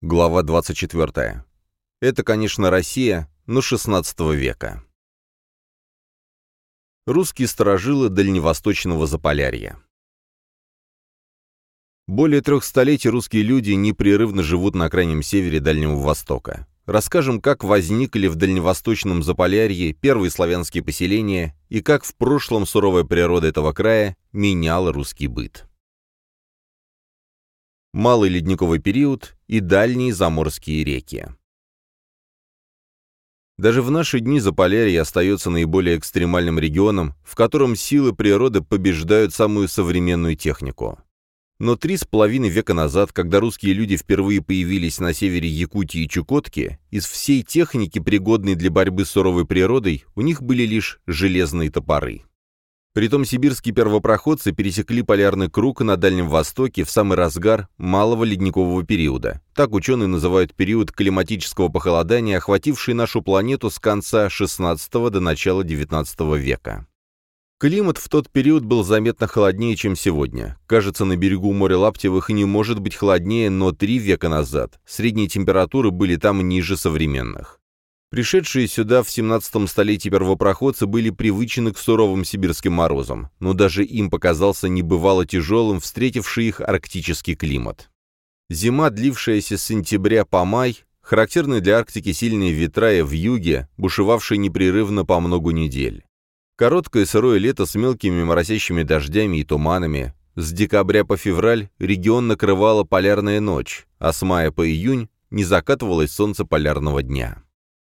Глава 24. Это, конечно, Россия, но XVI века. Русские сторожилы Дальневосточного Заполярья. Более трех столетий русские люди непрерывно живут на крайнем севере Дальнего Востока. Расскажем, как возникли в Дальневосточном Заполярье первые славянские поселения и как в прошлом суровая природа этого края меняла русский быт малый ледниковый период и дальние заморские реки. Даже в наши дни Заполярье остается наиболее экстремальным регионом, в котором силы природы побеждают самую современную технику. Но три с половиной века назад, когда русские люди впервые появились на севере Якутии и Чукотки, из всей техники, пригодной для борьбы с суровой природой, у них были лишь железные топоры. Притом сибирские первопроходцы пересекли полярный круг на Дальнем Востоке в самый разгар малого ледникового периода. Так ученые называют период климатического похолодания, охвативший нашу планету с конца XVI до начала XIX века. Климат в тот период был заметно холоднее, чем сегодня. Кажется, на берегу моря Лаптевых не может быть холоднее, но три века назад средние температуры были там ниже современных. Пришедшие сюда в 17 столетии первопроходцы были привычны к суровым сибирским морозам, но даже им показался небывало тяжелым встретивший их арктический климат. Зима, длившаяся с сентября по май, характерные для Арктики сильные ветра и в юге, бушевавшие непрерывно по многу недель. Короткое сырое лето с мелкими моросящими дождями и туманами, с декабря по февраль регион накрывала полярная ночь, а с мая по июнь не закатывалось солнце полярного дня.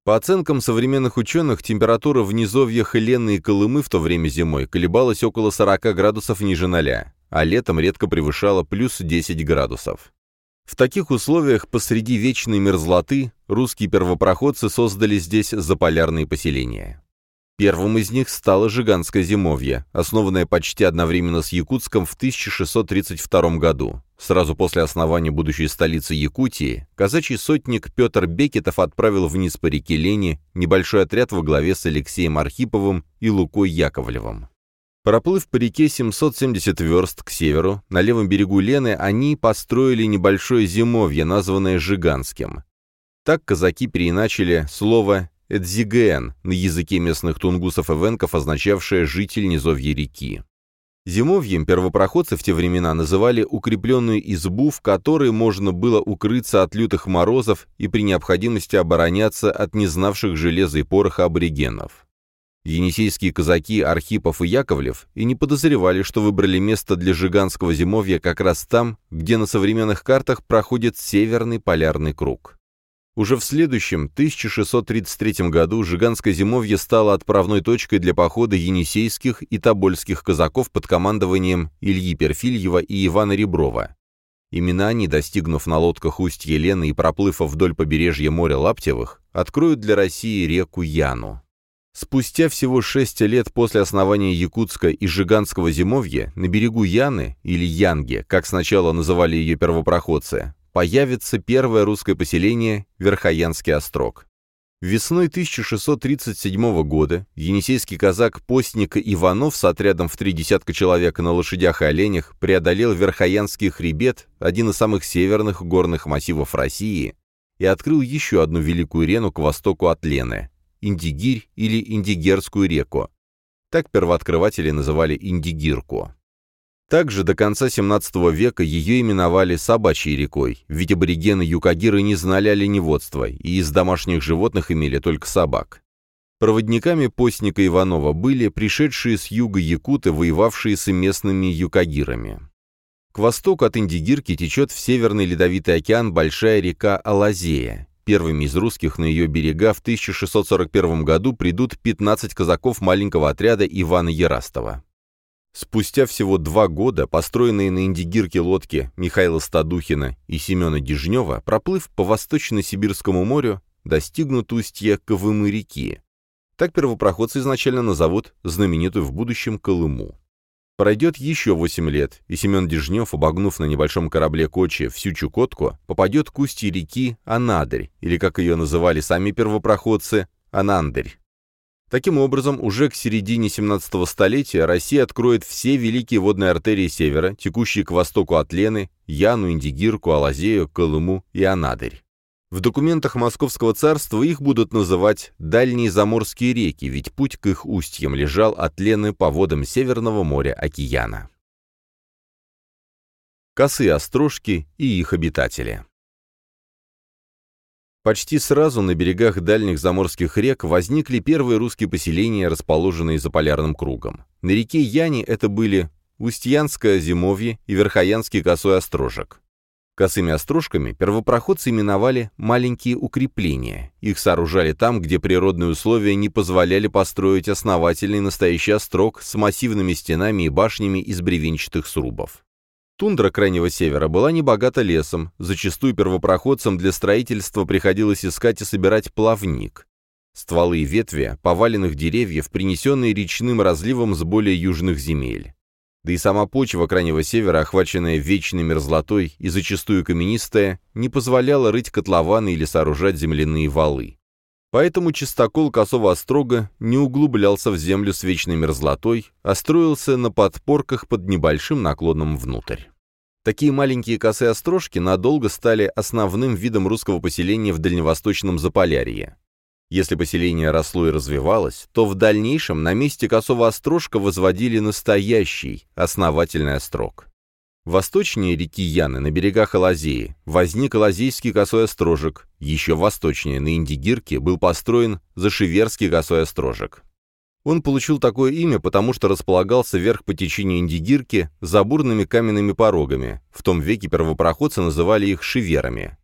По оценкам современных ученых, температура в низовьях Лены и Колымы в то время зимой колебалась около 40 градусов ниже ноля, а летом редко превышала плюс 10 градусов. В таких условиях посреди вечной мерзлоты русские первопроходцы создали здесь заполярные поселения. Первым из них стало Жиганское зимовье, основанное почти одновременно с Якутском в 1632 году. Сразу после основания будущей столицы Якутии, казачий сотник Петр Бекетов отправил вниз по реке Лени небольшой отряд во главе с Алексеем Архиповым и Лукой Яковлевым. Проплыв по реке 770 верст к северу, на левом берегу Лены они построили небольшое зимовье, названное Жиганским. Так казаки переиначили слово Эдзиген на языке местных тунгусов и венков, означавшее «житель низовья реки». Зимовьем первопроходцы в те времена называли укрепленную избу, в которой можно было укрыться от лютых морозов и при необходимости обороняться от незнавших железа и пороха аборигенов. Енисейские казаки Архипов и Яковлев и не подозревали, что выбрали место для жиганского зимовья как раз там, где на современных картах проходит северный полярный круг. Уже в следующем, 1633 году, Жиганское зимовье стало отправной точкой для похода енисейских и тобольских казаков под командованием Ильи Перфильева и Ивана Реброва. Именно они, достигнув на лодках устья Елены и проплыв вдоль побережья моря Лаптевых, откроют для России реку Яну. Спустя всего шесть лет после основания Якутска и Жиганского зимовья на берегу Яны, или Янге, как сначала называли ее первопроходцы, появится первое русское поселение Верхоянский острог. Весной 1637 года енисейский казак Постник Иванов с отрядом в три десятка человек на лошадях и оленях преодолел Верхоянский хребет, один из самых северных горных массивов России, и открыл еще одну великую рену к востоку от Лены – Индигирь или Индигерскую реку. Так первооткрыватели называли Индигирку. Также до конца XVII века ее именовали «собачьей рекой», ведь аборигены Юкагиры не знали оленеводства и из домашних животных имели только собак. Проводниками постника Иванова были пришедшие с юга якуты, воевавшие с местными юкагирами. К востоку от Индигирки течет в Северный Ледовитый океан большая река Алазея. Первыми из русских на ее берега в 1641 году придут 15 казаков маленького отряда Ивана Ярастова. Спустя всего два года построенные на Индигирке лодки Михаила Стадухина и Семена Дежнева, проплыв по Восточно-Сибирскому морю, достигнут устья Ковымы реки. Так первопроходцы изначально назовут знаменитую в будущем Колыму. Пройдет еще восемь лет, и Семен Дежнев, обогнув на небольшом корабле Кочи всю Чукотку, попадет к устью реки Анадырь, или, как ее называли сами первопроходцы, Анандырь. Таким образом, уже к середине 17 столетия Россия откроет все великие водные артерии севера, текущие к востоку от Лены, Яну, Индигирку, Алазею, Колыму и Анадырь. В документах Московского царства их будут называть «дальние заморские реки», ведь путь к их устьям лежал от Лены по водам Северного моря океана. Косые острожки и их обитатели Почти сразу на берегах дальних заморских рек возникли первые русские поселения, расположенные за полярным кругом. На реке Яне это были Устьянское зимовье и Верхоянский косой острожек. Косыми острожками первопроходцы именовали «маленькие укрепления». Их сооружали там, где природные условия не позволяли построить основательный настоящий острог с массивными стенами и башнями из бревенчатых срубов. Тундра Крайнего Севера была небогата лесом, зачастую первопроходцам для строительства приходилось искать и собирать плавник. Стволы и ветви поваленных деревьев, принесенные речным разливом с более южных земель. Да и сама почва Крайнего Севера, охваченная вечной мерзлотой и зачастую каменистая, не позволяла рыть котлованы или сооружать земляные валы. Поэтому чистокол косого острога не углублялся в землю с вечной мерзлотой, а строился на подпорках под небольшим наклоном внутрь. Такие маленькие косые острожки надолго стали основным видом русского поселения в дальневосточном Заполярье. Если поселение росло и развивалось, то в дальнейшем на месте косого острожка возводили настоящий, основательный острог. Восточнее реки Яны, на берегах Алазеи, возник Алазейский косой острожек, еще восточнее, на Индигирке, был построен Зашиверский косой острожек. Он получил такое имя, потому что располагался вверх по течению Индигирки за бурными каменными порогами, в том веке первопроходцы называли их шиверами.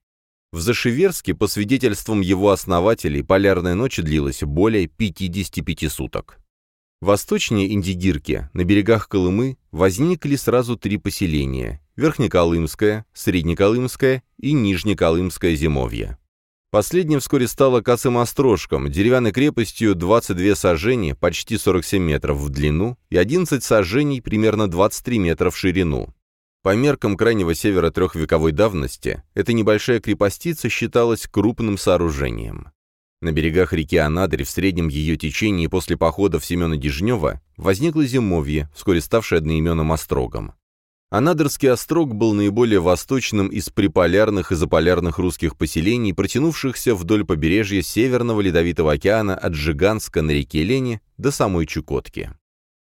В Зашиверске, по свидетельствам его основателей, полярная ночь длилась более 55 суток. Восточнее Индигирки, на берегах Колымы, возникли сразу три поселения – Верхнеколымское, Среднеколымское и Нижнеколымское зимовье. Последнее вскоре стало косым острожком, деревянной крепостью 22 сажений, почти 47 метров в длину, и 11 сажений, примерно 23 метра в ширину. По меркам крайнего севера трехвековой давности, эта небольшая крепостица считалась крупным сооружением. На берегах реки Анадырь в среднем ее течении после походов Семена Дежнева возникло зимовье, вскоре ставшее одноименным острогом. Анадырский острог был наиболее восточным из приполярных и заполярных русских поселений, протянувшихся вдоль побережья Северного Ледовитого океана от Жиганска на реке Лени до самой Чукотки.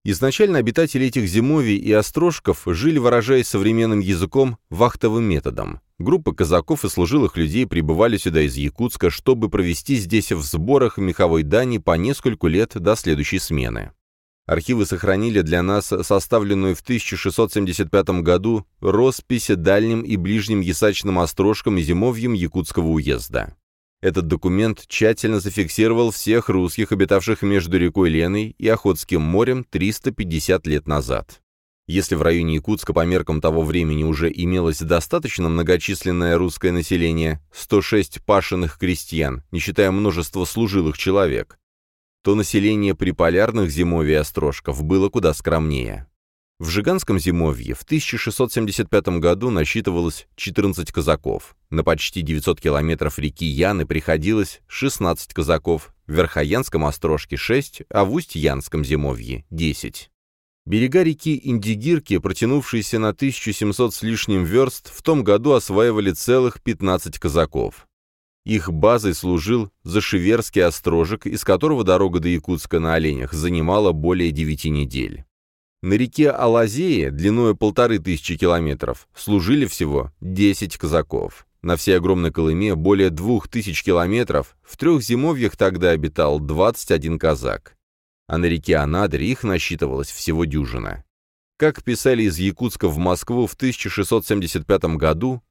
Изначально обитатели этих зимовий и острожков жили, выражаясь современным языком, вахтовым методом. Группы казаков и служилых людей прибывали сюда из Якутска, чтобы провести здесь в сборах меховой дани по нескольку лет до следующей смены. Архивы сохранили для нас составленную в 1675 году роспись дальним и ближним ясачным острожкам и зимовьем Якутского уезда. Этот документ тщательно зафиксировал всех русских, обитавших между рекой Леной и Охотским морем 350 лет назад. Если в районе Якутска по меркам того времени уже имелось достаточно многочисленное русское население, 106 пашенных крестьян, не считая множества служилых человек, то население приполярных зимовий острожков было куда скромнее. В Жиганском зимовье в 1675 году насчитывалось 14 казаков. На почти 900 километров реки Яны приходилось 16 казаков, в Верхоянском острожке 6, а в Усть-Янском зимовье 10. Берега реки Индигирки, протянувшиеся на 1700 с лишним верст, в том году осваивали целых 15 казаков. Их базой служил Зашиверский острожек, из которого дорога до Якутска на оленях занимала более 9 недель. На реке Алазея, длиной полторы тысячи километров, служили всего 10 казаков. На всей огромной Колыме более двух тысяч километров, в трех зимовьях тогда обитал 21 казак. А на реке Анадырь их насчитывалось всего дюжина. Как писали из Якутска в Москву в 1675 году,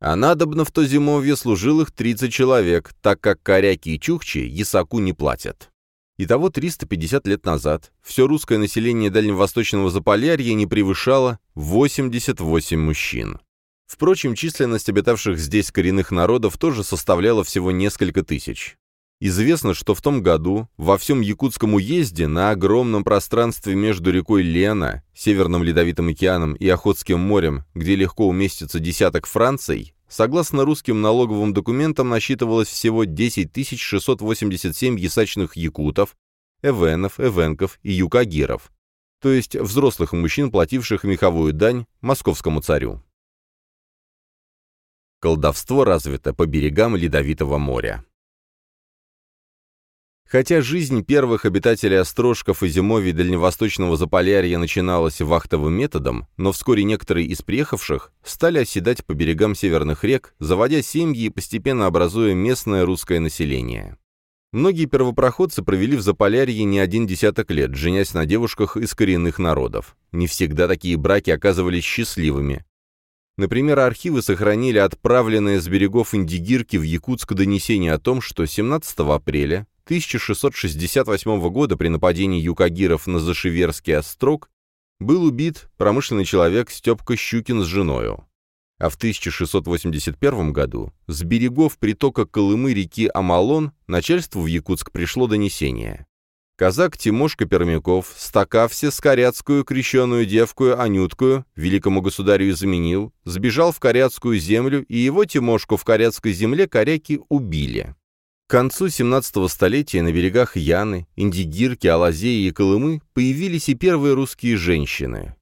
а надобно в то зимовье служил их 30 человек, так как коряки и чукчи ясаку не платят. Итого 350 лет назад все русское население Дальневосточного Заполярья не превышало 88 мужчин. Впрочем, численность обитавших здесь коренных народов тоже составляла всего несколько тысяч. Известно, что в том году во всем Якутском уезде на огромном пространстве между рекой Лена, Северным Ледовитым океаном и Охотским морем, где легко уместится десяток Франций, Согласно русским налоговым документам, насчитывалось всего 10 687 ясачных якутов, эвенов, эвенков и юкагиров, то есть взрослых мужчин, плативших меховую дань московскому царю. Колдовство развито по берегам Ледовитого моря. Хотя жизнь первых обитателей острожков и зимовий дальневосточного Заполярья начиналась вахтовым методом, но вскоре некоторые из приехавших стали оседать по берегам северных рек, заводя семьи и постепенно образуя местное русское население. Многие первопроходцы провели в Заполярье не один десяток лет, женясь на девушках из коренных народов. Не всегда такие браки оказывались счастливыми. Например, архивы сохранили отправленное с берегов Индигирки в Якутск донесение о том, что 17 апреля 1668 года при нападении юкагиров на Зашиверский острог был убит промышленный человек Степка Щукин с женою. А в 1681 году с берегов притока Колымы реки Амалон начальству в Якутск пришло донесение. Казак Тимошка Пермяков, стакав все скоряцкую крещеную девкую Анюткую, великому государю заменил, сбежал в коряцкую землю, и его Тимошку в коряцкой земле коряки убили. Концу 17 столетия на берегах Яны, Индигирки, Алазеи и Колымы появились и первые русские женщины.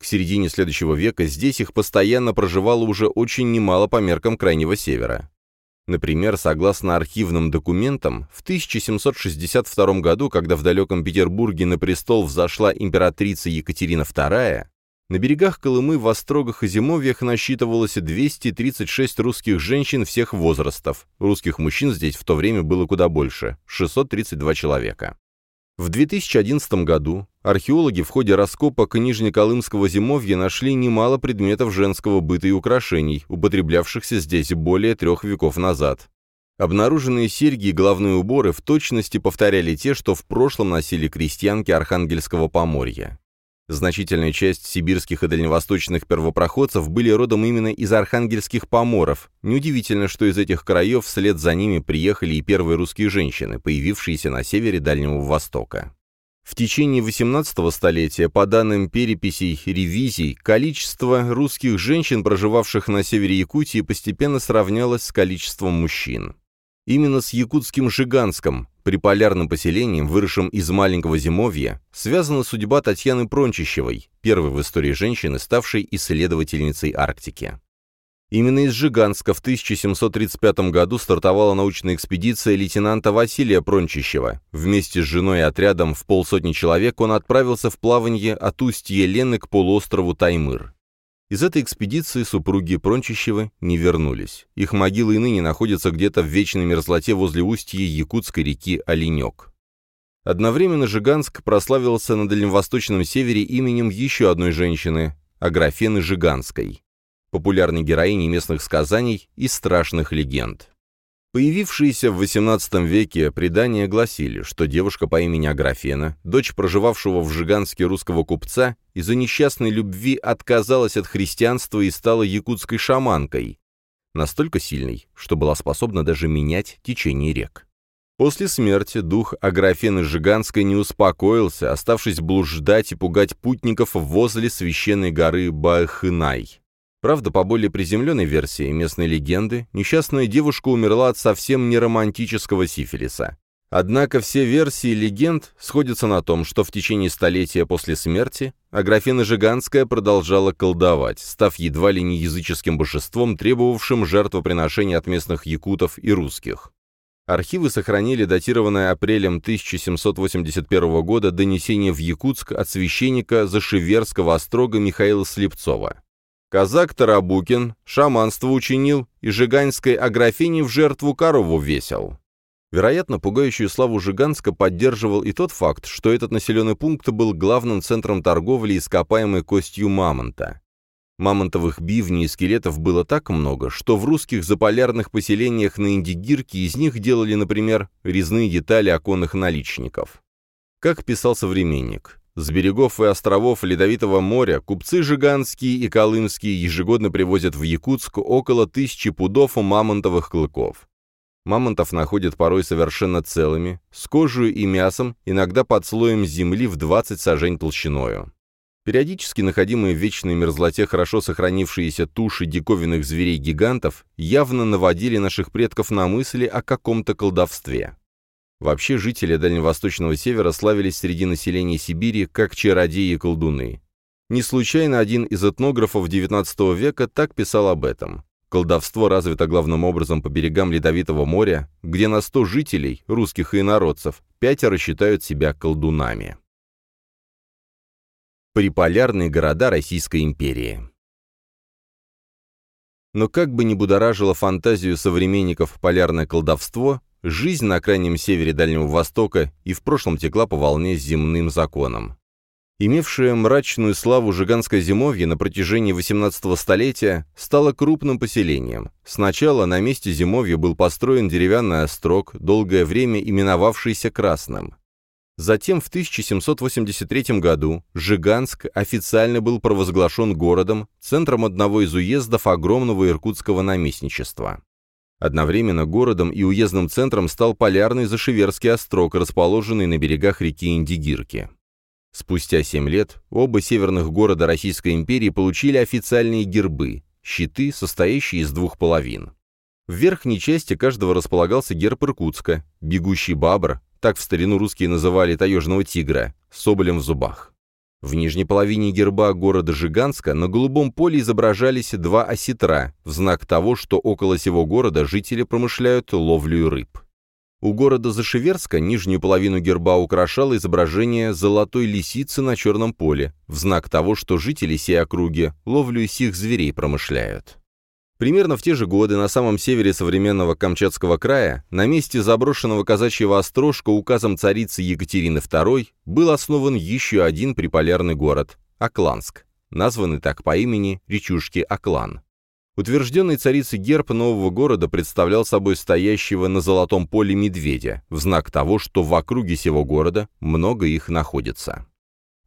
К середине следующего века здесь их постоянно проживало уже очень немало по меркам Крайнего Севера. Например, согласно архивным документам, в 1762 году, когда в далеком Петербурге на престол взошла императрица Екатерина II, на берегах Колымы в Острогах и Зимовьях насчитывалось 236 русских женщин всех возрастов. Русских мужчин здесь в то время было куда больше – 632 человека. В 2011 году археологи в ходе раскопок Нижнеколымского зимовья нашли немало предметов женского быта и украшений, употреблявшихся здесь более трех веков назад. Обнаруженные серьги и головные уборы в точности повторяли те, что в прошлом носили крестьянки Архангельского поморья. Значительная часть сибирских и дальневосточных первопроходцев были родом именно из архангельских поморов. Неудивительно, что из этих краев вслед за ними приехали и первые русские женщины, появившиеся на севере Дальнего Востока. В течение XVIII столетия, по данным переписей ревизий, количество русских женщин, проживавших на севере Якутии, постепенно сравнялось с количеством мужчин. Именно с якутским Жиганском, приполярным поселением, выросшим из маленького зимовья, связана судьба Татьяны Прончищевой, первой в истории женщины, ставшей исследовательницей Арктики. Именно из Жиганска в 1735 году стартовала научная экспедиция лейтенанта Василия Прончищева. Вместе с женой и отрядом в полсотни человек он отправился в плавание от устья Лены к полуострову Таймыр. Из этой экспедиции супруги Прончищевы не вернулись. Их могилы и ныне находятся где-то в вечной мерзлоте возле устья якутской реки Оленек. Одновременно Жиганск прославился на дальневосточном севере именем еще одной женщины – Аграфены Жиганской, популярной героини местных сказаний и страшных легенд. Появившиеся в XVIII веке предания гласили, что девушка по имени Аграфена, дочь проживавшего в Жиганске русского купца, из-за несчастной любви отказалась от христианства и стала якутской шаманкой, настолько сильной, что была способна даже менять течение рек. После смерти дух Аграфены Жиганской не успокоился, оставшись блуждать и пугать путников возле священной горы Баахынай. Правда, по более приземленной версии местной легенды, несчастная девушка умерла от совсем не романтического сифилиса. Однако все версии легенд сходятся на том, что в течение столетия после смерти Аграфена Жиганская продолжала колдовать, став едва ли не языческим божеством, требовавшим жертвоприношения от местных якутов и русских. Архивы сохранили датированное апрелем 1781 года донесение в Якутск от священника Зашиверского острога Михаила Слепцова. Казак Тарабукин шаманство учинил и жиганской аграфине в жертву корову весил. Вероятно, пугающую славу Жиганска поддерживал и тот факт, что этот населенный пункт был главным центром торговли ископаемой костью мамонта. Мамонтовых бивней и скелетов было так много, что в русских заполярных поселениях на Индигирке из них делали, например, резные детали оконных наличников. Как писал современник, с берегов и островов Ледовитого моря купцы жиганские и колымские ежегодно привозят в Якутск около тысячи пудов мамонтовых клыков. Мамонтов находят порой совершенно целыми, с кожей и мясом, иногда под слоем земли в 20 сажень толщиною. Периодически находимые в вечной мерзлоте хорошо сохранившиеся туши диковинных зверей-гигантов явно наводили наших предков на мысли о каком-то колдовстве. Вообще жители Дальневосточного Севера славились среди населения Сибири как чародеи и колдуны. Не случайно один из этнографов XIX века так писал об этом. Колдовство развито главным образом по берегам Ледовитого моря, где на 100 жителей, русских и инородцев, пятеро считают себя колдунами. Приполярные города Российской империи Но как бы ни будоражило фантазию современников полярное колдовство, Жизнь на крайнем севере Дальнего Востока и в прошлом текла по волне с земным законом. Имевшее мрачную славу Жиганское зимовье на протяжении 18 столетия стало крупным поселением. Сначала на месте зимовья был построен деревянный острог, долгое время именовавшийся Красным. Затем в 1783 году Жиганск официально был провозглашен городом, центром одного из уездов огромного иркутского наместничества. Одновременно городом и уездным центром стал полярный Зашеверский острог, расположенный на берегах реки Индигирки. Спустя семь лет оба северных города Российской империи получили официальные гербы – щиты, состоящие из двух половин. В верхней части каждого располагался герб Иркутска, бегущий бабр, так в старину русские называли таежного тигра, с соболем в зубах. В нижней половине герба города Жиганска на голубом поле изображались два осетра, в знак того, что около сего города жители промышляют ловлю рыб. У города Зашеверска нижнюю половину герба украшало изображение золотой лисицы на черном поле, в знак того, что жители сей округи ловлю сих зверей промышляют. Примерно в те же годы на самом севере современного Камчатского края, на месте заброшенного казачьего острожка указом царицы Екатерины II, был основан еще один приполярный город – Акланск, названный так по имени речушки Аклан. Утвержденный царицей герб нового города представлял собой стоящего на золотом поле медведя, в знак того, что в округе сего города много их находится.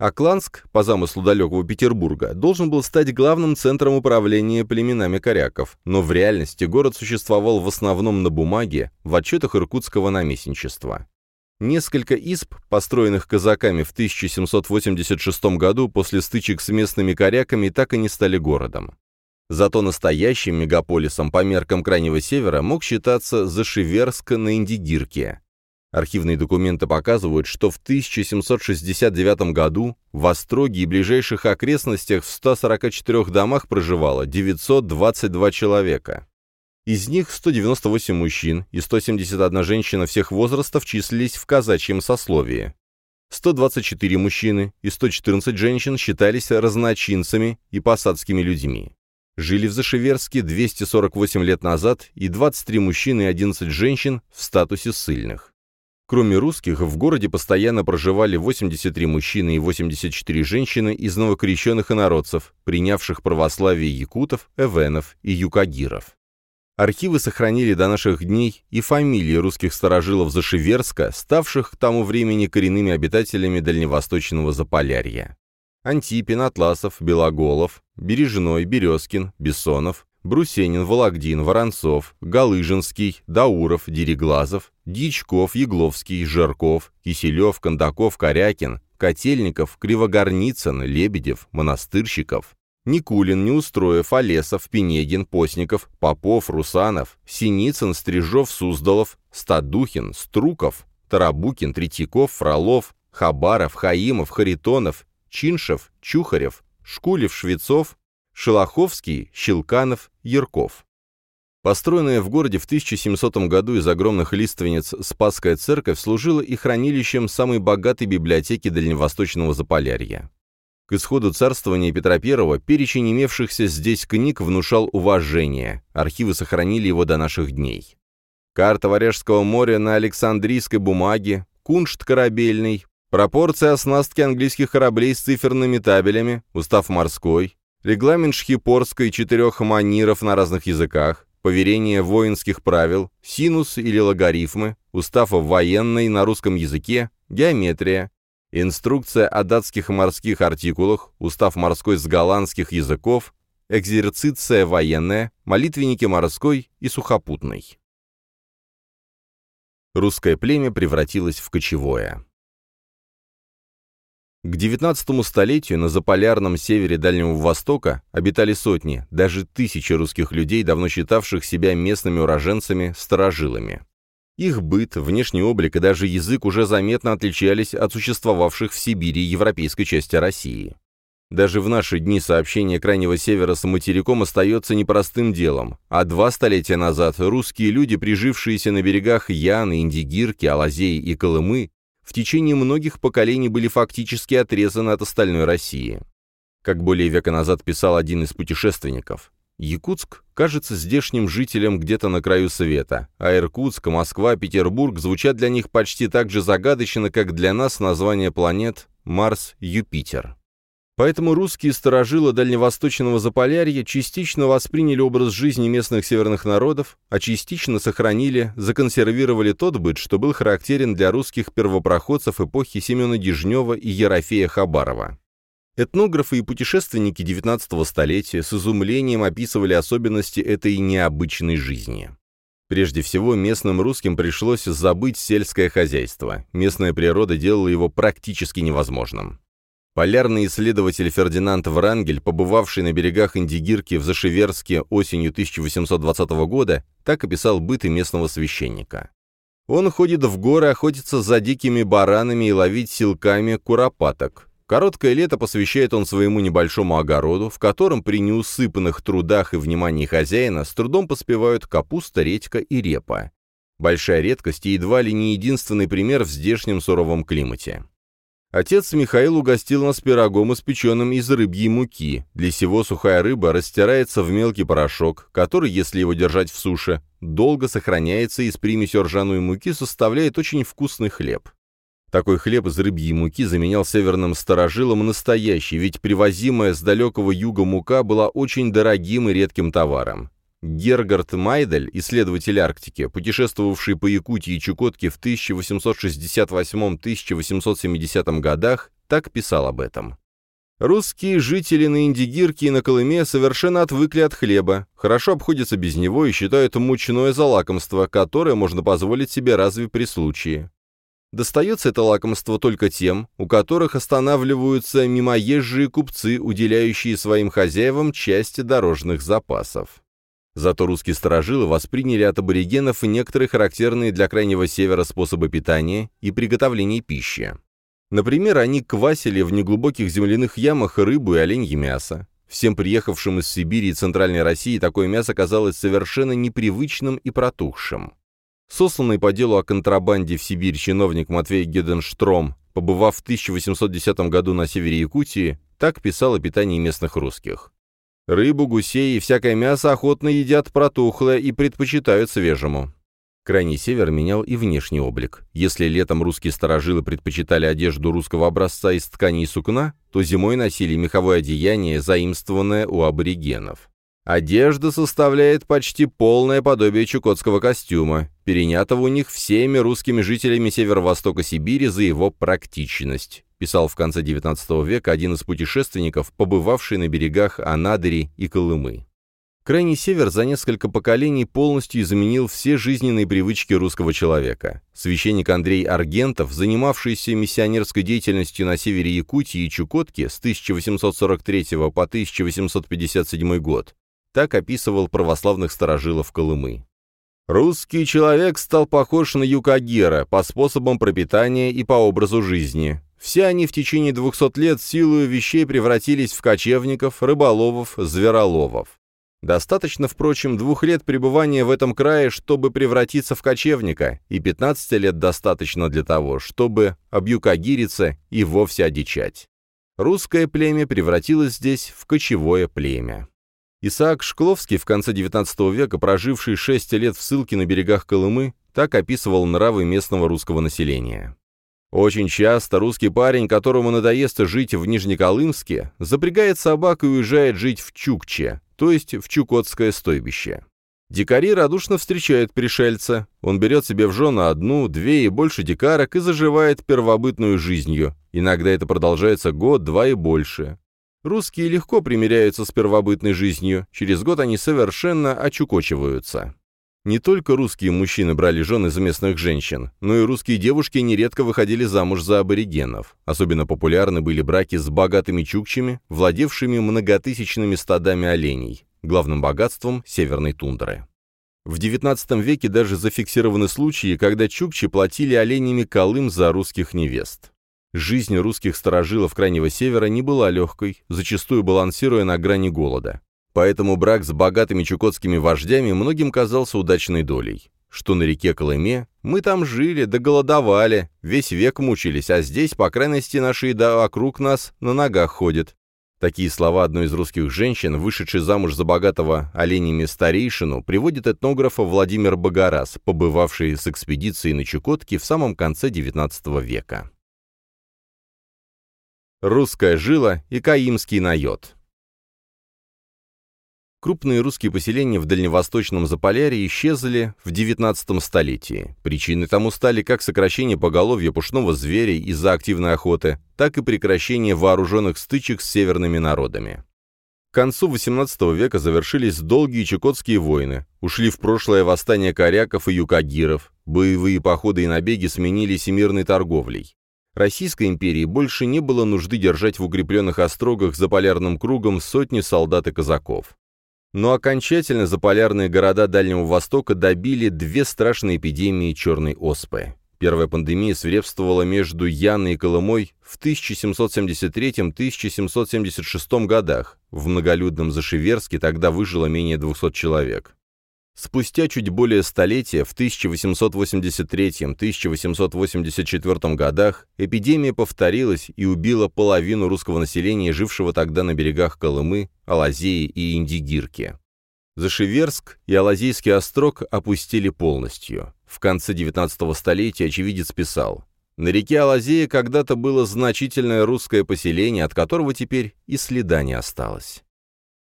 Акланск, по замыслу далекого Петербурга, должен был стать главным центром управления племенами коряков, но в реальности город существовал в основном на бумаге, в отчетах иркутского наместничества. Несколько исп, построенных казаками в 1786 году после стычек с местными коряками, так и не стали городом. Зато настоящим мегаполисом по меркам Крайнего Севера мог считаться Зашеверск на Индигирке. Архивные документы показывают, что в 1769 году в Остроге и ближайших окрестностях в 144 домах проживало 922 человека. Из них 198 мужчин и 171 женщина всех возрастов числились в казачьем сословии. 124 мужчины и 114 женщин считались разночинцами и посадскими людьми. Жили в Зашеверске 248 лет назад и 23 мужчины и 11 женщин в статусе ссыльных. Кроме русских, в городе постоянно проживали 83 мужчины и 84 женщины из новокрещенных инородцев, принявших православие якутов, эвенов и юкагиров. Архивы сохранили до наших дней и фамилии русских старожилов Зашеверска, ставших к тому времени коренными обитателями дальневосточного Заполярья. Антипин, Атласов, Белоголов, Бережной, Березкин, Бессонов, Брусенин, Вологдин, Воронцов, Галыжинский, Дауров, Дереглазов, Дичков, Егловский, Жарков, Киселев, Кондаков, Корякин, Котельников, Кривогорницын, Лебедев, Монастырщиков, Никулин, Неустроев, Олесов, Пенегин, Постников, Попов, Русанов, Синицын, Стрижов, Суздалов, Стадухин, Струков, Тарабукин, Третьяков, Фролов, Хабаров, Хаимов, Харитонов, Чиншев, Чухарев, Шкулев, Швецов, Шелоховский, Щелканов, Ярков. Построенная в городе в 1700 году из огромных лиственниц Спасская церковь служила и хранилищем самой богатой библиотеки Дальневосточного Заполярья. К исходу царствования Петра I перечень имевшихся здесь книг внушал уважение, архивы сохранили его до наших дней. Карта Варяжского моря на Александрийской бумаге, куншт корабельный, пропорции оснастки английских кораблей с циферными табелями, устав морской, регламент шхипорской и четырех маниров на разных языках, поверение воинских правил, синус или логарифмы, устав военной на русском языке, геометрия, инструкция о датских морских артикулах, устав морской с голландских языков, экзерциция военная, молитвенники морской и сухопутный. Русское племя превратилось в кочевое. К XIX столетию на заполярном севере Дальнего Востока обитали сотни, даже тысячи русских людей, давно считавших себя местными уроженцами, старожилами. Их быт, внешний облик и даже язык уже заметно отличались от существовавших в Сибири европейской части России. Даже в наши дни сообщение Крайнего Севера с материком остается непростым делом, а два столетия назад русские люди, прижившиеся на берегах Яны, Индигирки, Алазеи и Колымы, в течение многих поколений были фактически отрезаны от остальной России. Как более века назад писал один из путешественников, Якутск кажется здешним жителям где-то на краю света, а Иркутск, Москва, Петербург звучат для них почти так же загадочно, как для нас название планет Марс, Юпитер. Поэтому русские сторожилы дальневосточного Заполярья частично восприняли образ жизни местных северных народов, а частично сохранили, законсервировали тот быт, что был характерен для русских первопроходцев эпохи Семена Дежнева и Ерофея Хабарова. Этнографы и путешественники XIX столетия с изумлением описывали особенности этой необычной жизни. Прежде всего, местным русским пришлось забыть сельское хозяйство. Местная природа делала его практически невозможным. Полярный исследователь Фердинанд Врангель, побывавший на берегах Индигирки в Зашеверске осенью 1820 года, так описал быт местного священника. Он ходит в горы охотиться за дикими баранами и ловить силками куропаток. Короткое лето посвящает он своему небольшому огороду, в котором при неусыпанных трудах и внимании хозяина с трудом поспевают капуста, редька и репа. Большая редкость и едва ли не единственный пример в здешнем суровом климате. Отец Михаил угостил нас пирогом, испеченным из рыбьей муки. Для сего сухая рыба растирается в мелкий порошок, который, если его держать в суше, долго сохраняется и с примесью ржаной муки составляет очень вкусный хлеб. Такой хлеб из рыбьей муки заменял северным старожилам настоящий, ведь привозимая с далекого юга мука была очень дорогим и редким товаром. Гергард Майдель, исследователь Арктики, путешествовавший по Якутии и Чукотке в 1868-1870 годах, так писал об этом. Русские жители на Индигирке и на Колыме совершенно отвыкли от хлеба, хорошо обходятся без него и считают мучное за лакомство, которое можно позволить себе разве при случае. Достается это лакомство только тем, у которых останавливаются мимоезжие купцы, уделяющие своим хозяевам части дорожных запасов. Зато русские сторожилы восприняли от аборигенов некоторые характерные для Крайнего Севера способы питания и приготовления пищи. Например, они квасили в неглубоких земляных ямах рыбу и оленье мясо. Всем приехавшим из Сибири и Центральной России такое мясо казалось совершенно непривычным и протухшим. Сосланный по делу о контрабанде в Сибирь чиновник Матвей Геденштром, побывав в 1810 году на севере Якутии, так писал о питании местных русских. Рыбу, гусей и всякое мясо охотно едят протухлое и предпочитают свежему. Крайний север менял и внешний облик. Если летом русские сторожилы предпочитали одежду русского образца из ткани и сукна, то зимой носили меховое одеяние, заимствованное у аборигенов. Одежда составляет почти полное подобие чукотского костюма, перенятого у них всеми русскими жителями северо-востока Сибири за его практичность писал в конце XIX века один из путешественников, побывавший на берегах Анадыри и Колымы. Крайний север за несколько поколений полностью изменил все жизненные привычки русского человека. Священник Андрей Аргентов, занимавшийся миссионерской деятельностью на севере Якутии и Чукотки с 1843 по 1857 год, так описывал православных старожилов Колымы. Русский человек стал похож на юкагера по способам пропитания и по образу жизни. Все они в течение двухсот лет силою вещей превратились в кочевников, рыболовов, звероловов. Достаточно, впрочем, двух лет пребывания в этом крае, чтобы превратиться в кочевника, и 15 лет достаточно для того, чтобы обюкагириться и вовсе одичать. Русское племя превратилось здесь в кочевое племя. Исаак Шкловский, в конце XIX века проживший 6 лет в ссылке на берегах Колымы, так описывал нравы местного русского населения. Очень часто русский парень, которому надоест жить в Нижнеколымске, запрягает собак и уезжает жить в Чукче, то есть в Чукотское стойбище. Дикари радушно встречают пришельца, он берет себе в жены одну, две и больше дикарок и заживает первобытную жизнью, иногда это продолжается год, два и больше. Русские легко примиряются с первобытной жизнью, через год они совершенно очукочиваются. Не только русские мужчины брали жены за местных женщин, но и русские девушки нередко выходили замуж за аборигенов. Особенно популярны были браки с богатыми чукчами, владевшими многотысячными стадами оленей, главным богатством северной тундры. В XIX веке даже зафиксированы случаи, когда чукчи платили оленями колым за русских невест. Жизнь русских сторожилов Крайнего Севера не была легкой, зачастую балансируя на грани голода. Поэтому брак с богатыми чукотскими вождями многим казался удачной долей. Что на реке Колыме, мы там жили, да голодовали, весь век мучились, а здесь, по крайности, наши еда вокруг нас на ногах ходит. Такие слова одной из русских женщин, вышедшей замуж за богатого оленями старейшину, приводит этнографа Владимир Богораз, побывавший с экспедицией на Чукотке в самом конце XIX века. Русская жила и каимский наед Крупные русские поселения в дальневосточном Заполярье исчезли в XIX столетии. Причиной тому стали как сокращение поголовья пушного зверя из-за активной охоты, так и прекращение вооруженных стычек с северными народами. К концу XVIII века завершились долгие чукотские войны, ушли в прошлое восстание коряков и юкагиров, боевые походы и набеги сменились мирной торговлей. Российской империи больше не было нужды держать в укрепленных острогах за полярным кругом сотни солдат и казаков. Но окончательно заполярные города Дальнего Востока добили две страшные эпидемии черной оспы. Первая пандемия свирепствовала между Яной и Колымой в 1773-1776 годах. В многолюдном Зашеверске тогда выжило менее 200 человек. Спустя чуть более столетия, в 1883-1884 годах, эпидемия повторилась и убила половину русского населения, жившего тогда на берегах Колымы, Алазеи и Индигирки. Зашеверск и Алазейский острог опустили полностью. В конце XIX столетия очевидец писал, «На реке Алазея когда-то было значительное русское поселение, от которого теперь и следа не осталось».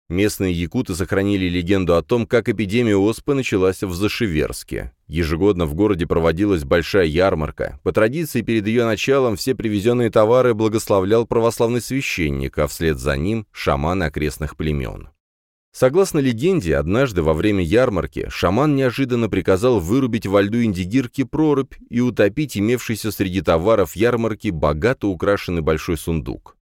Местные якуты сохранили легенду о том, как эпидемия оспы началась в Зашеверске. Ежегодно в городе проводилась большая ярмарка. По традиции, перед ее началом все привезенные товары благословлял православный священник, а вслед за ним – шаманы окрестных племен. Согласно легенде, однажды во время ярмарки шаман неожиданно приказал вырубить во льду индигирки прорубь и утопить имевшийся среди товаров ярмарки богато украшенный большой сундук.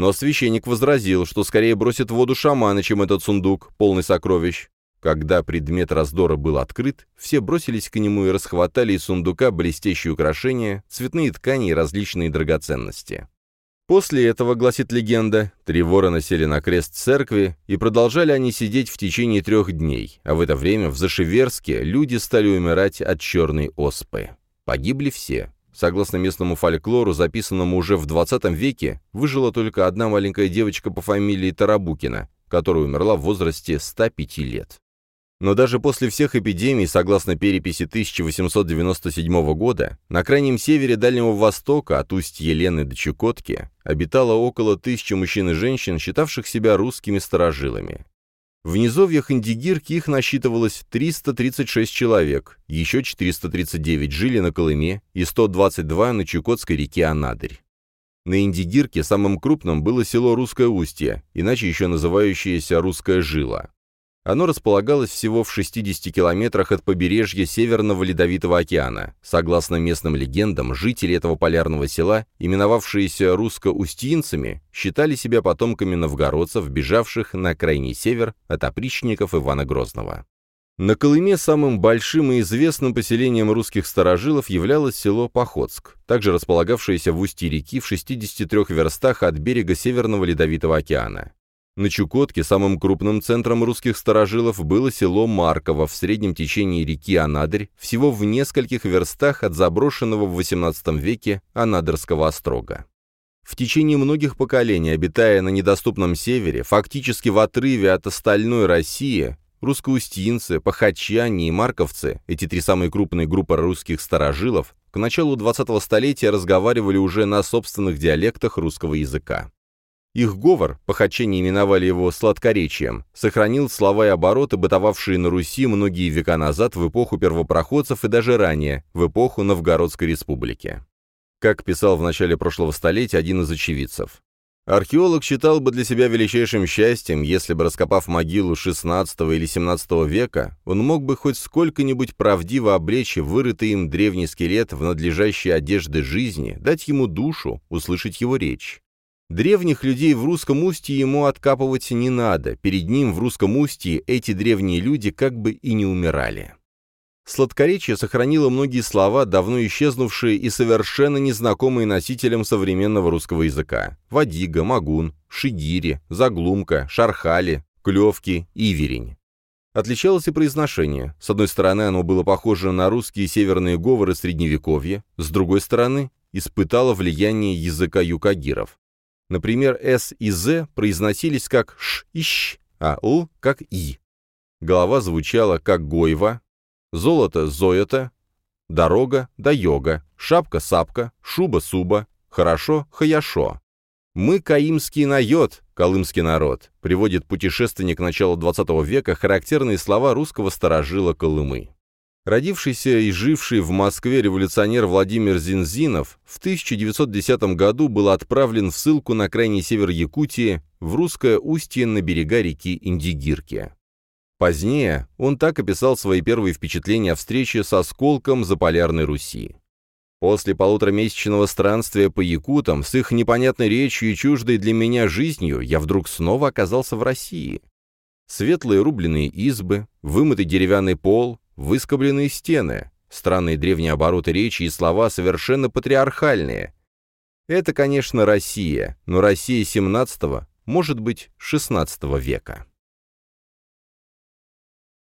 Но священник возразил, что скорее бросит в воду шамана, чем этот сундук, полный сокровищ. Когда предмет раздора был открыт, все бросились к нему и расхватали из сундука блестящие украшения, цветные ткани и различные драгоценности. После этого, гласит легенда, три ворона сели на крест церкви, и продолжали они сидеть в течение трех дней, а в это время в Зашеверске люди стали умирать от черной оспы. Погибли все, Согласно местному фольклору, записанному уже в 20 веке, выжила только одна маленькая девочка по фамилии Тарабукина, которая умерла в возрасте 105 лет. Но даже после всех эпидемий, согласно переписи 1897 года, на крайнем севере Дальнего Востока, от устья Елены до Чукотки, обитало около тысячи мужчин и женщин, считавших себя русскими старожилами. В низовьях Индигирки их насчитывалось 336 человек, еще 439 жили на Колыме и 122 на Чукотской реке Анадырь. На Индигирке самым крупным было село Русское Устье, иначе еще называющееся Русская Жила. Оно располагалось всего в 60 километрах от побережья Северного Ледовитого океана. Согласно местным легендам, жители этого полярного села, именовавшиеся русско-устьинцами, считали себя потомками новгородцев, бежавших на крайний север от опричников Ивана Грозного. На Колыме самым большим и известным поселением русских старожилов являлось село Походск, также располагавшееся в устье реки в 63 верстах от берега Северного Ледовитого океана. На Чукотке самым крупным центром русских старожилов было село Марково в среднем течении реки Анадырь, всего в нескольких верстах от заброшенного в XVIII веке Анадырского острога. В течение многих поколений, обитая на недоступном севере, фактически в отрыве от остальной России, русскоустинцы, пахачане и марковцы, эти три самые крупные группы русских старожилов, к началу 20-го столетия разговаривали уже на собственных диалектах русского языка. Их говор, похочение именовали его сладкоречием, сохранил слова и обороты, бытовавшие на Руси многие века назад в эпоху первопроходцев и даже ранее, в эпоху Новгородской республики. Как писал в начале прошлого столетия один из очевидцев. Археолог считал бы для себя величайшим счастьем, если бы, раскопав могилу XVI или XVII века, он мог бы хоть сколько-нибудь правдиво облечь вырытый им древний скелет в надлежащие одежды жизни, дать ему душу, услышать его речь. Древних людей в русском устье ему откапывать не надо, перед ним в русском устье эти древние люди как бы и не умирали. Сладкоречие сохранило многие слова, давно исчезнувшие и совершенно незнакомые носителям современного русского языка. Вадига, Магун, Шигири, Заглумка, Шархали, Клевки, Иверень. Отличалось и произношение. С одной стороны, оно было похоже на русские северные говоры Средневековья, с другой стороны, испытало влияние языка юкагиров. Например, «с» и «з» произносились как «ш» и «щ», а «л» как «и». Голова звучала как «гойва», золото — «зоята», дорога — «да йога», шапка — «сапка», шуба — «суба», хорошо — «хаяшо». «Мы каимский найот», колымский народ, приводит путешественник начала XX века характерные слова русского старожила Колымы. Родившийся и живший в Москве революционер Владимир Зинзинов в 1910 году был отправлен в ссылку на крайний север Якутии в русское устье на берега реки Индигирки. Позднее он так описал свои первые впечатления о встрече со осколком Заполярной Руси. После полуторамесячного странствия по якутам с их непонятной речью и чуждой для меня жизнью я вдруг снова оказался в России. Светлые рубленые избы, вымытый деревянный пол, выскобленные стены, странные древние обороты речи и слова совершенно патриархальные. Это, конечно, Россия, но Россия XVII, может быть, XVI века.